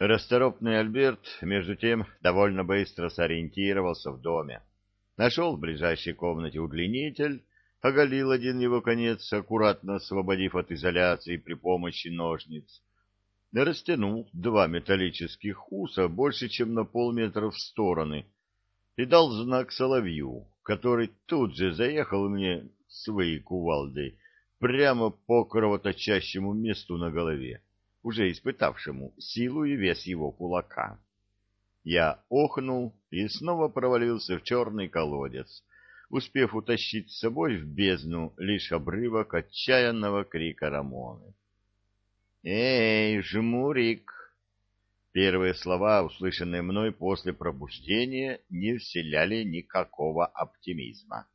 Расторопный Альберт, между тем, довольно быстро сориентировался в доме. Нашел в ближайшей комнате удлинитель, оголил один его конец, аккуратно освободив от изоляции при помощи ножниц, растянул два металлических уса больше, чем на полметра в стороны, и дал знак соловью, который тут же заехал мне своей кувалдой прямо по кровоточащему месту на голове уже испытавшему силу и вес его кулака. Я охнул и снова провалился в черный колодец, успев утащить с собой в бездну лишь обрывок отчаянного крика Рамоны. «Эй, жмурик!» Первые слова, услышанные мной после пробуждения, не вселяли никакого оптимизма.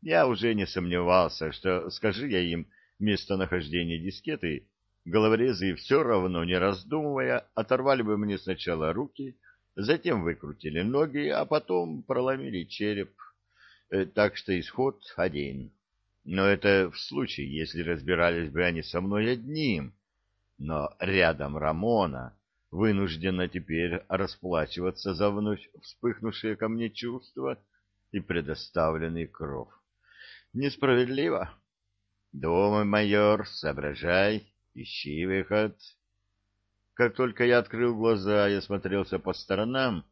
Я уже не сомневался, что, скажи я им местонахождение дискеты, Головорезы все равно, не раздумывая, оторвали бы мне сначала руки, затем выкрутили ноги, а потом проломили череп. Э, так что исход один. Но это в случае, если разбирались бы они со мной одним. Но рядом Рамона, вынуждена теперь расплачиваться за вновь вспыхнувшие ко мне чувства и предоставленный кров. Несправедливо. Думай, майор, соображай, Ищи выход. Как только я открыл глаза и осмотрелся по сторонам,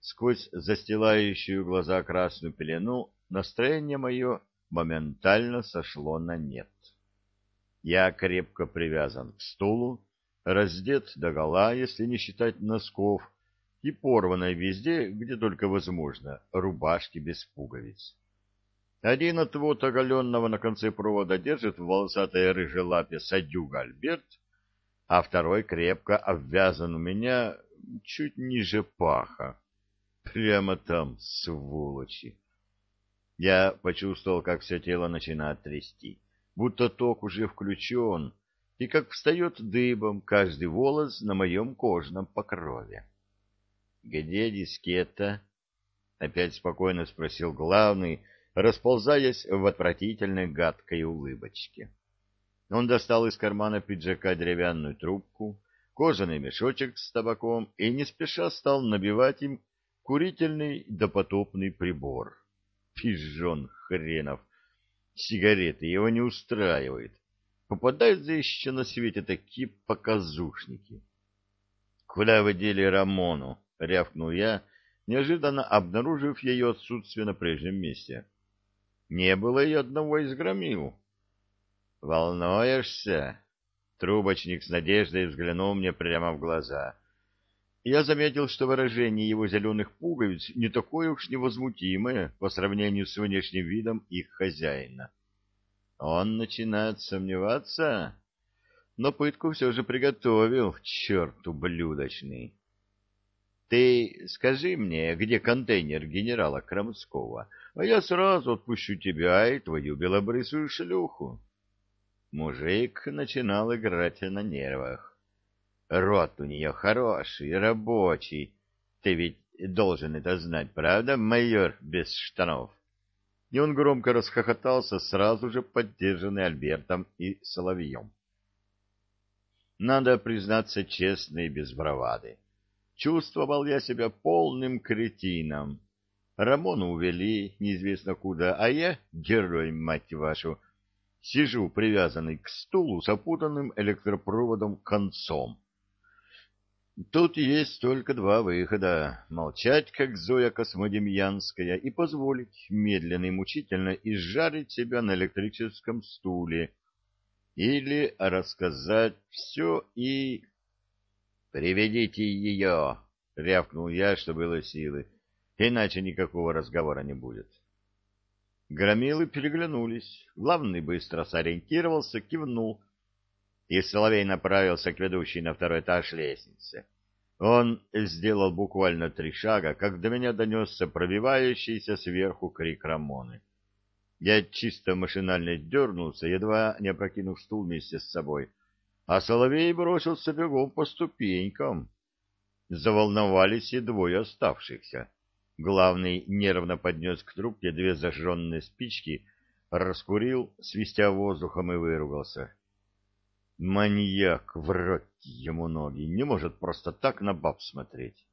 сквозь застилающую глаза красную пелену, настроение мое моментально сошло на нет. Я крепко привязан к стулу, раздет догола, если не считать носков, и порванной везде, где только возможно, рубашки без пуговиц. Один отвод оголенного на конце провода держит в волосатой рыжей лапе садюга Альберт, а второй крепко обвязан у меня чуть ниже паха. Прямо там, сволочи. Я почувствовал, как все тело начинает трясти, будто ток уже включен, и как встает дыбом каждый волос на моем кожном покрове. — Где дискета? — опять спокойно спросил главный, — расползаясь в отвратительной гадкой улыбочке. Он достал из кармана пиджака деревянную трубку, кожаный мешочек с табаком и не спеша стал набивать им курительный допотопный прибор. Пижон хренов! Сигареты его не устраивают. Попадаются еще на свете такие показушники. — Куда вы дели Рамону? — рявкнул я, неожиданно обнаружив ее отсутствие на прежнем месте. — не было и одного из громил. «Волнуешься?» Трубочник с надеждой взглянул мне прямо в глаза. Я заметил, что выражение его зеленых пуговиц не такое уж невозмутимое по сравнению с внешним видом их хозяина. Он начинает сомневаться, но пытку все же приготовил, черт ублюдочный. Ты скажи мне, где контейнер генерала Крамского, а я сразу отпущу тебя и твою белобрысую шлюху. Мужик начинал играть на нервах. Рот у нее хороший, рабочий. Ты ведь должен это знать, правда, майор без штанов? И он громко расхохотался, сразу же поддержанный Альбертом и Соловьем. Надо признаться честно и без бравады. Чувствовал я себя полным кретином. Рамону увели неизвестно куда, а я, герой, мать вашу, сижу привязанный к стулу с опутанным электропроводом концом. Тут есть только два выхода — молчать, как Зоя Космодемьянская, и позволить медленно и мучительно изжарить себя на электрическом стуле, или рассказать все и «Приведите ее!» — рявкнул я, что было силы. «Иначе никакого разговора не будет». Громилы переглянулись. Главный быстро сориентировался, кивнул. И Соловей направился к ведущей на второй этаж лестницы. Он сделал буквально три шага, как до меня донесся пробивающийся сверху крик Рамоны. Я чисто машинально дернулся, едва не опрокинув стул вместе с собой а Соловей бросился бегом по ступенькам. Заволновались и двое оставшихся. Главный нервно поднес к трубке две зажженные спички, раскурил, свистя воздухом, и выругался. Маньяк, в рот ему ноги, не может просто так на баб смотреть.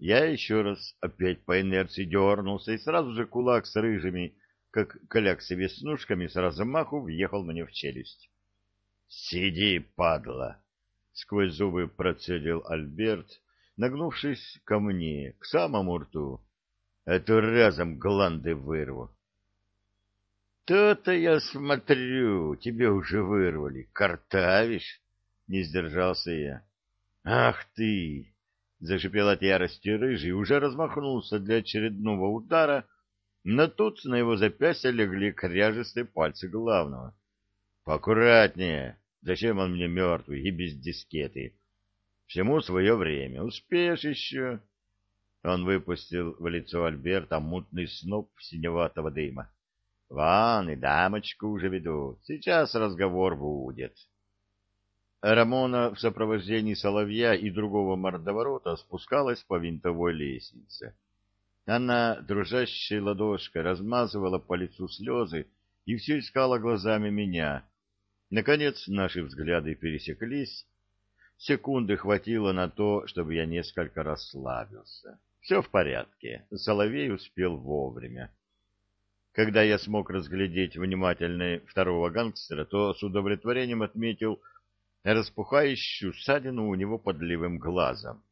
Я еще раз опять по инерции дернулся, и сразу же кулак с рыжими, как коляк с веснушками, с размаху въехал мне в челюсть. — Сиди, падла! — сквозь зубы процедил Альберт, нагнувшись ко мне, к самому рту. — Это разом гланды вырву. То-то я смотрю, тебе уже вырвали. Картавишь? Не сдержался я. Ах ты! Зашипел от ярости рыжий, уже размахнулся для очередного удара, но тут на его запястье легли кряжестые пальцы главного. Поаккуратнее. Зачем он мне мертвый и без дискеты? Всему свое время. Успеешь еще. Он выпустил в лицо Альберта мутный сноп синеватого дыма. Вон и дамочку уже ведут. Сейчас разговор будет. Рамона в сопровождении Соловья и другого мордоворота спускалась по винтовой лестнице. Она дружащей ладошкой размазывала по лицу слезы и все искала глазами меня. Наконец наши взгляды пересеклись. Секунды хватило на то, чтобы я несколько расслабился. Все в порядке. Соловей успел вовремя. Когда я смог разглядеть внимательно второго гангстера, то с удовлетворением отметил распухающую ссадину у него под левым глазом.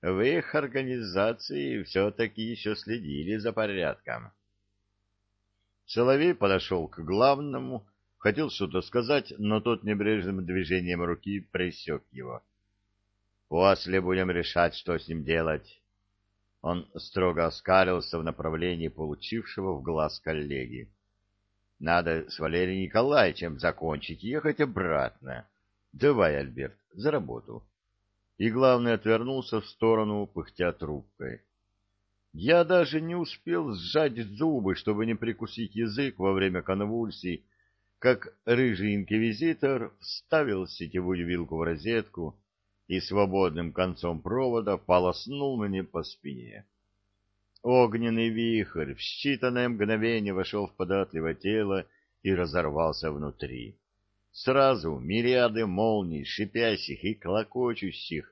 В их организации все-таки еще следили за порядком. Соловей подошел к главному, хотел что-то сказать, но тот небрежным движением руки пресек его. «После будем решать, что с ним делать». Он строго оскалился в направлении получившего в глаз коллеги. Надо с Валерием Николаевичем закончить, ехать обратно. Давай, Альберт, за работу. И главный отвернулся в сторону, пыхтя трубкой. Я даже не успел сжать зубы, чтобы не прикусить язык во время конвульсий, как рыжий инквизитор вставил сетевую вилку в розетку, и свободным концом провода полоснул мне по спине. Огненный вихрь в считанное мгновение вошел в податливое тело и разорвался внутри. Сразу мириады молний, шипящих и клокочущих,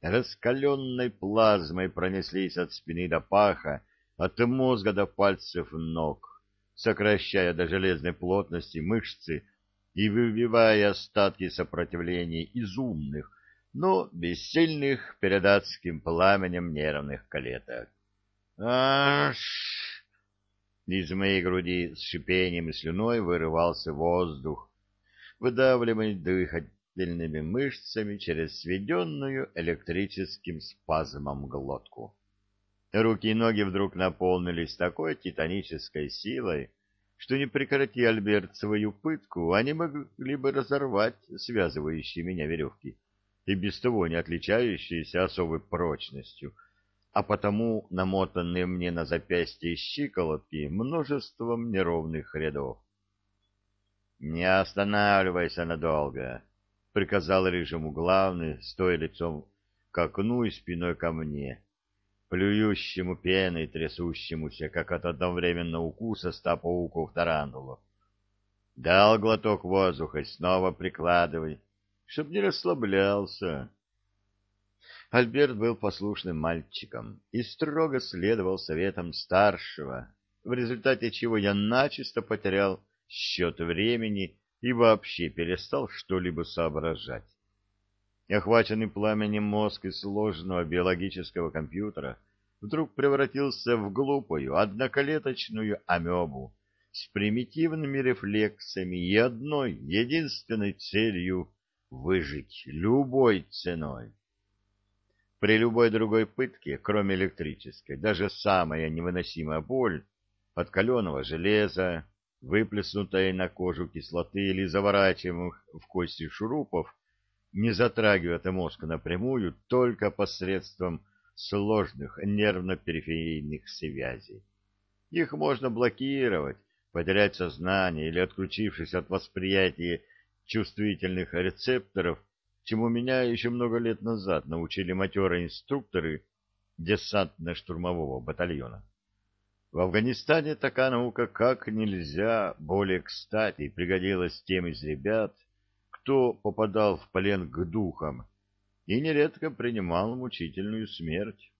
раскаленной плазмой пронеслись от спины до паха, от мозга до пальцев ног, сокращая до железной плотности мышцы и выбивая остатки сопротивления из умных, но бессильных перед адским пламенем нервных калеток. Аш! Из моей груди с шипением и слюной вырывался воздух, выдавливаемый дыхательными мышцами через сведенную электрическим спазмом глотку. Руки и ноги вдруг наполнились такой титанической силой, что не прекрати Альберт свою пытку, они могли бы разорвать связывающие меня веревки и без того не отличающиеся особой прочностью, а потому намотанные мне на запястье щиколотки множеством неровных рядов. «Не останавливайся надолго», — приказал рыжему главный, стоя лицом к окну и спиной ко мне, плюющему пеной, трясущемуся, как от одновременно укуса ста пауков тарантулов. Дал глоток воздуха и снова прикладывай чтоб не расслаблялся. Альберт был послушным мальчиком и строго следовал советам старшего, в результате чего я начисто потерял счет времени и вообще перестал что-либо соображать. Охваченный пламенем мозг из сложного биологического компьютера вдруг превратился в глупую одноколеточную амебу с примитивными рефлексами и одной единственной целью выжить любой ценой. При любой другой пытке, кроме электрической, даже самая невыносимая боль от каленого железа, выплеснутой на кожу кислоты или заворачиваемых в кости шурупов, не затрагивает мозг напрямую только посредством сложных нервно-периферийных связей. Их можно блокировать, потерять сознание или, отключившись от восприятия чувствительных рецепторов, чему меня еще много лет назад научили матерые инструкторы десантно-штурмового батальона. В Афганистане такая наука как нельзя более кстати пригодилась тем из ребят, кое-кто попадал в плен к духам и нередко принимал мучительную смерть.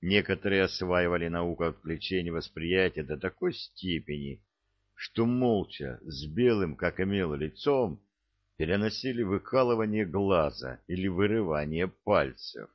Некоторые осваивали науку отвлечения восприятия до такой степени, что молча, с белым, как имело лицом, переносили выкалывание глаза или вырывание пальцев.